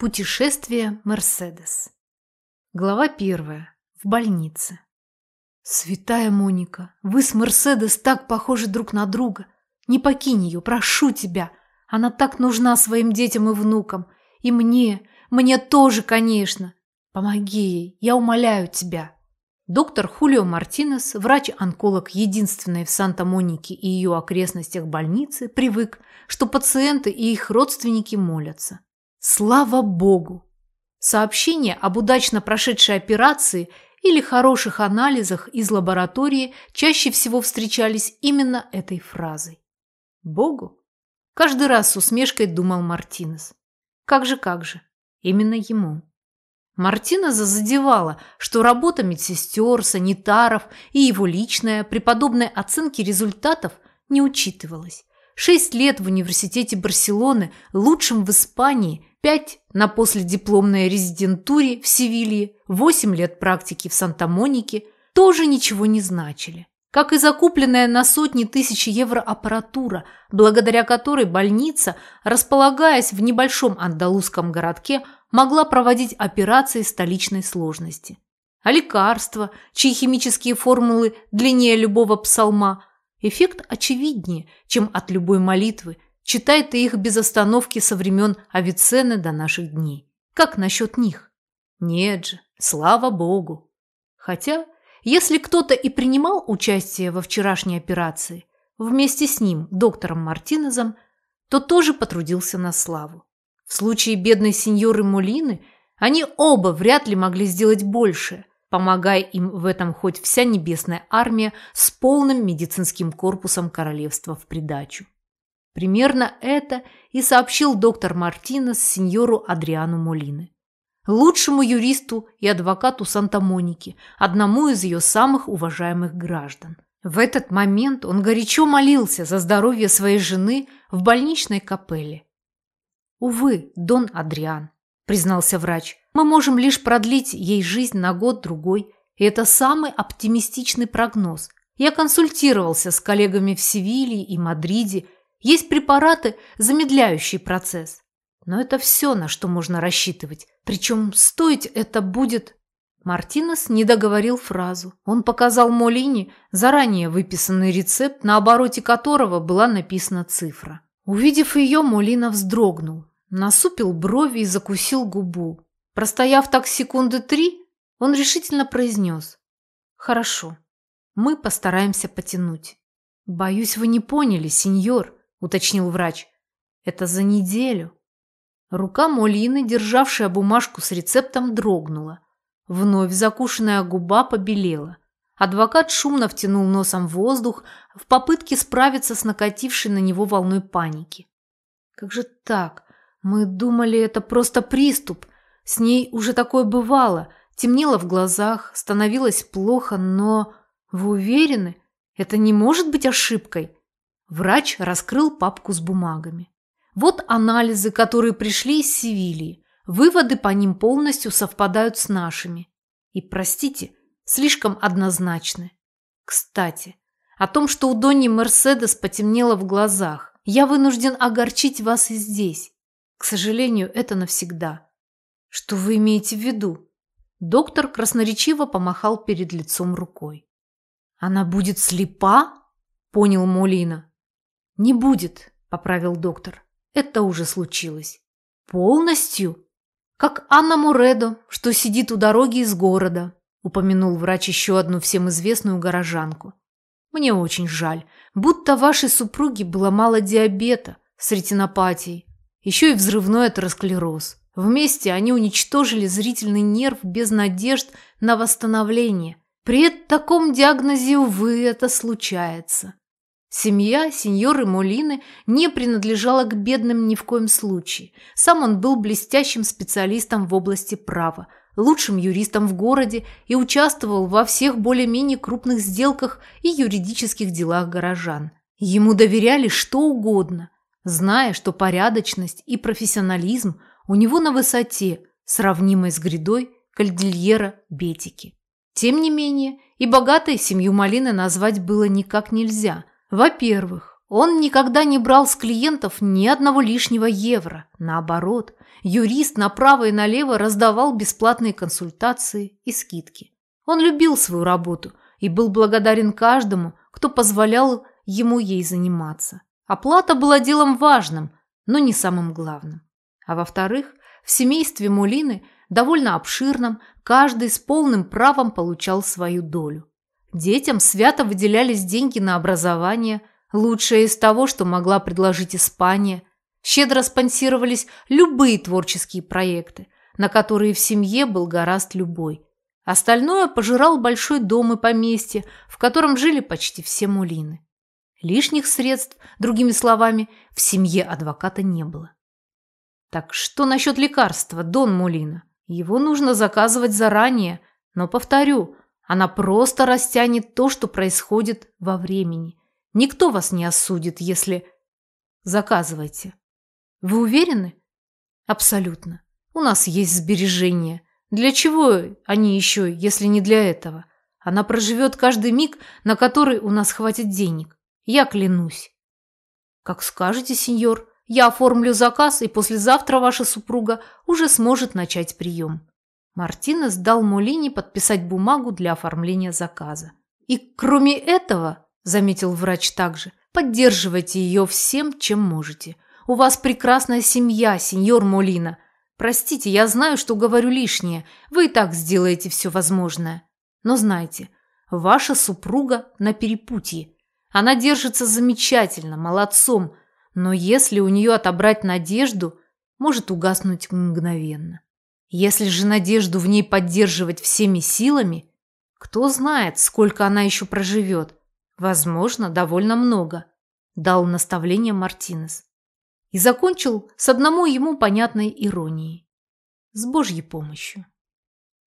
Путешествие Мерседес. Глава первая. В больнице. Святая Моника, вы с Мерседес так похожи друг на друга. Не покинь ее, прошу тебя. Она так нужна своим детям и внукам. И мне, мне тоже, конечно. Помоги ей, я умоляю тебя. Доктор Хулио Мартинес, врач-онколог единственной в Санта-Монике и ее окрестностях больницы, привык, что пациенты и их родственники молятся. Слава Богу! Сообщения об удачно прошедшей операции или хороших анализах из лаборатории чаще всего встречались именно этой фразой. Богу? Каждый раз с усмешкой думал Мартинес. Как же, как же, именно ему. Мартинеза задевала, что работа медсестер, санитаров и его личная при подобной оценке результатов не учитывалась. Шесть лет в университете Барселоны, лучшем в Испании, пять на последипломной резидентуре в Севилье, восемь лет практики в Санта-Монике тоже ничего не значили. Как и закупленная на сотни тысяч евро аппаратура, благодаря которой больница, располагаясь в небольшом андалузском городке, могла проводить операции столичной сложности. А лекарства, чьи химические формулы длиннее любого псалма, эффект очевиднее, чем от любой молитвы – Читай ты их без остановки со времен Авиценны до наших дней. Как насчет них? Нет же, слава богу. Хотя, если кто-то и принимал участие во вчерашней операции, вместе с ним, доктором Мартинезом, то тоже потрудился на славу. В случае бедной сеньоры Мулины они оба вряд ли могли сделать больше, помогая им в этом хоть вся небесная армия с полным медицинским корпусом королевства в придачу. Примерно это и сообщил доктор Мартинес сеньору Адриану Молины. Лучшему юристу и адвокату Санта-Моники, одному из ее самых уважаемых граждан. В этот момент он горячо молился за здоровье своей жены в больничной капелле. «Увы, Дон Адриан», – признался врач, – «мы можем лишь продлить ей жизнь на год-другой, и это самый оптимистичный прогноз. Я консультировался с коллегами в Севилье и Мадриде – есть препараты, замедляющие процесс. Но это все, на что можно рассчитывать. Причем стоить это будет... Мартинес не договорил фразу. Он показал Молине заранее выписанный рецепт, на обороте которого была написана цифра. Увидев ее, Молина вздрогнул, насупил брови и закусил губу. Простояв так секунды три, он решительно произнес. «Хорошо, мы постараемся потянуть». «Боюсь, вы не поняли, сеньор», – уточнил врач. «Это за неделю». Рука Молины, державшая бумажку с рецептом, дрогнула. Вновь закушенная губа побелела. Адвокат шумно втянул носом воздух в попытке справиться с накатившей на него волной паники. «Как же так? Мы думали, это просто приступ. С ней уже такое бывало. Темнело в глазах, становилось плохо, но... Вы уверены? Это не может быть ошибкой?» Врач раскрыл папку с бумагами. Вот анализы, которые пришли из Севильи. Выводы по ним полностью совпадают с нашими. И, простите, слишком однозначны. Кстати, о том, что у Донни Мерседес потемнело в глазах, я вынужден огорчить вас и здесь. К сожалению, это навсегда. Что вы имеете в виду? Доктор красноречиво помахал перед лицом рукой. Она будет слепа? Понял Молина. «Не будет», – поправил доктор. «Это уже случилось». «Полностью?» «Как Анна Муредо, что сидит у дороги из города», – упомянул врач еще одну всем известную горожанку. «Мне очень жаль, будто вашей супруге было мало диабета с ретинопатией, еще и взрывной атеросклероз. Вместе они уничтожили зрительный нерв без надежд на восстановление. При таком диагнозе, увы, это случается. Семья сеньоры Молины не принадлежала к бедным ни в коем случае. Сам он был блестящим специалистом в области права, лучшим юристом в городе и участвовал во всех более-менее крупных сделках и юридических делах горожан. Ему доверяли что угодно, зная, что порядочность и профессионализм у него на высоте, сравнимой с грядой Кальдильера Бетики. Тем не менее, и богатой семью Малины назвать было никак нельзя – во-первых, Он никогда не брал с клиентов ни одного лишнего евро. Наоборот, юрист направо и налево раздавал бесплатные консультации и скидки. Он любил свою работу и был благодарен каждому, кто позволял ему ей заниматься. Оплата была делом важным, но не самым главным. А во-вторых, в семействе Мулины, довольно обширном, каждый с полным правом получал свою долю. Детям свято выделялись деньги на образование, лучшее из того, что могла предложить Испания. Щедро спонсировались любые творческие проекты, на которые в семье был гораст любой. Остальное пожирал большой дом и поместье, в котором жили почти все мулины. Лишних средств, другими словами, в семье адвоката не было. Так что насчет лекарства, Дон Мулина? Его нужно заказывать заранее, но, повторю, она просто растянет то, что происходит во времени. Никто вас не осудит, если... Заказывайте. Вы уверены? Абсолютно. У нас есть сбережения. Для чего они еще, если не для этого? Она проживет каждый миг, на который у нас хватит денег. Я клянусь. Как скажете, сеньор. Я оформлю заказ, и послезавтра ваша супруга уже сможет начать прием. Мартинес дал Молине подписать бумагу для оформления заказа. «И кроме этого, – заметил врач также, – поддерживайте ее всем, чем можете. У вас прекрасная семья, сеньор Молина. Простите, я знаю, что говорю лишнее. Вы и так сделаете все возможное. Но знайте, ваша супруга на перепутье. Она держится замечательно, молодцом, но если у нее отобрать надежду, может угаснуть мгновенно. Если же надежду в ней поддерживать всеми силами, кто знает, сколько она еще проживет. Возможно, довольно много, дал наставление Мартинес. И закончил с одному ему понятной иронией. С Божьей помощью.